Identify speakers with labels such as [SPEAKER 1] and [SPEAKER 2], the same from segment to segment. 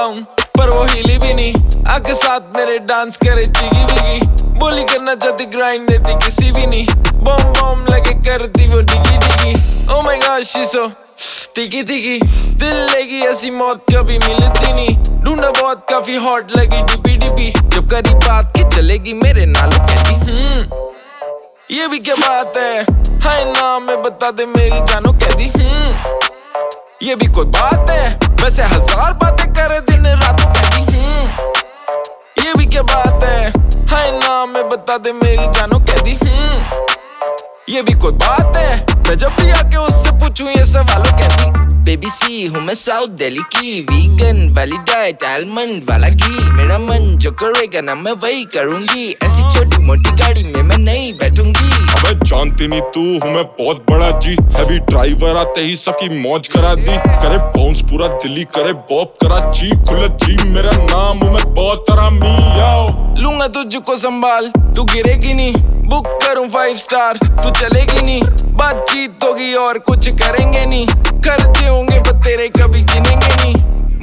[SPEAKER 1] Ball पर वो हिली भी नहीं। आके साथ मेरे डांस करे चिगी विगी। बोली करना चाहती ग्राइंड देती किसी भी नहीं। बॉम बॉम लगे करती वो डिगी डिगी। Oh my God she so तिकी तिकी दिल लेगी ऐसी मौत कभी मिलती नहीं। ढूंढा बहुत काफ़ी हॉट लगी डिपी डिपी। जब करी बात की चलेगी मेरे नाल कहती हम्म ये भी क्या बात है? हाय नाम में बता दे मेरी जानो कहती हम्म ये भी कोई बात है। वैसे हज़ार बातें करे दिन रात ये भी क्या बात है। हाय ना, मैं बता दे मेरी जानो कह हूँ। ये भी कोई बात है। मैं जब भी आके उससे
[SPEAKER 2] बेबी सी हूँ मैं साउथ दिल्ली की। वीगन वाली डाइट आलमंड वाला घी। मेरा मन जो करेगा ना मैं वही करूँगी। ऐसी छोटी मोटी गाड़ी में मैं नहीं बैठूँगी।
[SPEAKER 3] अबे जानती नहीं तू हूँ मैं बहुत बड़ा जी। हैवी ड्राइवर आते ही सबकी मौज करा दी। करे बाउंस पूरा दिल्ली करे बॉप करा जी। खुले जी मेरा नाम हूँ मैं बहुत आरामी याओ
[SPEAKER 1] लूँगा तुझको संभाल तू गिरेगी नहीं। बुक करूँ फाइव स्टार तू चलेगी नहीं। बातचीत होगी और कुछ करेंगे नहीं। करते होंगे पर तेरे कभी गिनेंगे नहीं।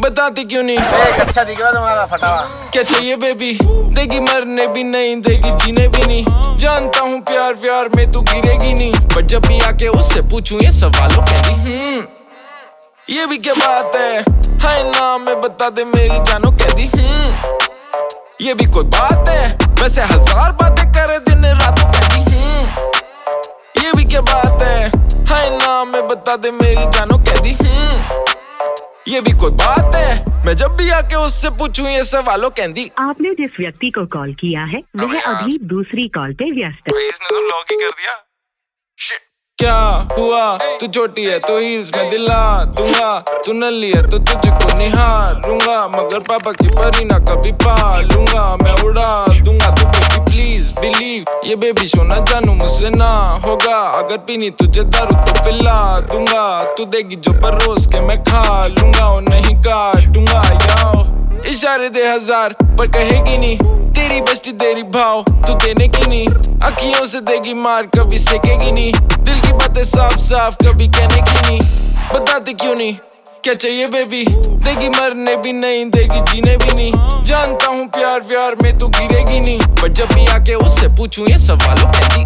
[SPEAKER 1] बताती क्यों नहीं?
[SPEAKER 4] एक अच्छा दिख रहा तुम्हारा फटा हुआ
[SPEAKER 1] क्या चाहिए बेबी देगी मरने भी नहीं देगी जीने भी नहीं। जानता हूँ प्यार प्यार में तू गिरेगी नहीं। पर जब भी आके उससे पूछूँ ये सवालों कहती हूँ ये भी क्या बात है? हाय नाम में बता दे मेरी जानो कहती हूँ ये भी कोई बात है? वैसे हज़ार बातें करे दिन रात बता दे मेरी जानो कहती हूँ ये भी कोई बात है। मैं जब भी आके उससे पूछूँ ये सवालों कहती
[SPEAKER 5] आपने जिस व्यक्ति को कॉल किया है वह अभी दूसरी कॉल पे व्यस्त है।
[SPEAKER 1] इसने तो लॉक ही कर दिया। Shit. क्या हुआ? तू छोटी है तो हील्स में दिला दूँगा। तू नली है तो तुझको निहारूँगा मगर पापा की परी ना कभी पा लूँगा मैं उड़ा दूँगा तू बेबी प्लीज़ बिलीव ये बेबी सोना जानू मुझसे ना होगा अगर पीनी तुझे दारू तो पिला दूँगा तू देगी जो परोस के मैं खा लूँगा और नहीं काटूँगा याओ इशारे दे हज़ार पर कहेगी नहीं तेरी बस्ती तेरी भाव तू देने की नहीं अखियों से देगी मार कभी सेकेगी नहीं दिल की बातें साफ़ साफ़ कभी कहने की नहीं बताती क्यों नहीं क्या चाहिए बेबी देगी मरने भी नहीं, देगी जीने भी नहीं। जानता हूँ प्यार प्यार में तू गिरेगी नहीं। पर जब भी आके उससे पूछूँ, ये सवालों कहती।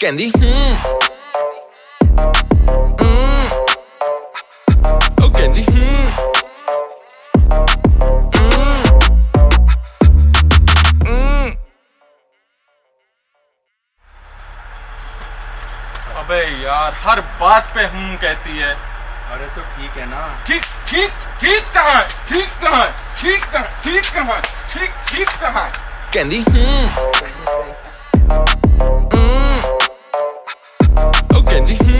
[SPEAKER 1] कहती हम्म।
[SPEAKER 6] अबे यार हर बात पे हूँ कहती है।
[SPEAKER 4] अरे तो ठीक है ना।
[SPEAKER 6] ठीक ठीक ठीक कहा ठीक कहा ठीक कहा ठीक कहा ठीक ठीक कहा कैंडी?
[SPEAKER 1] हम्म। ओ कैंडी।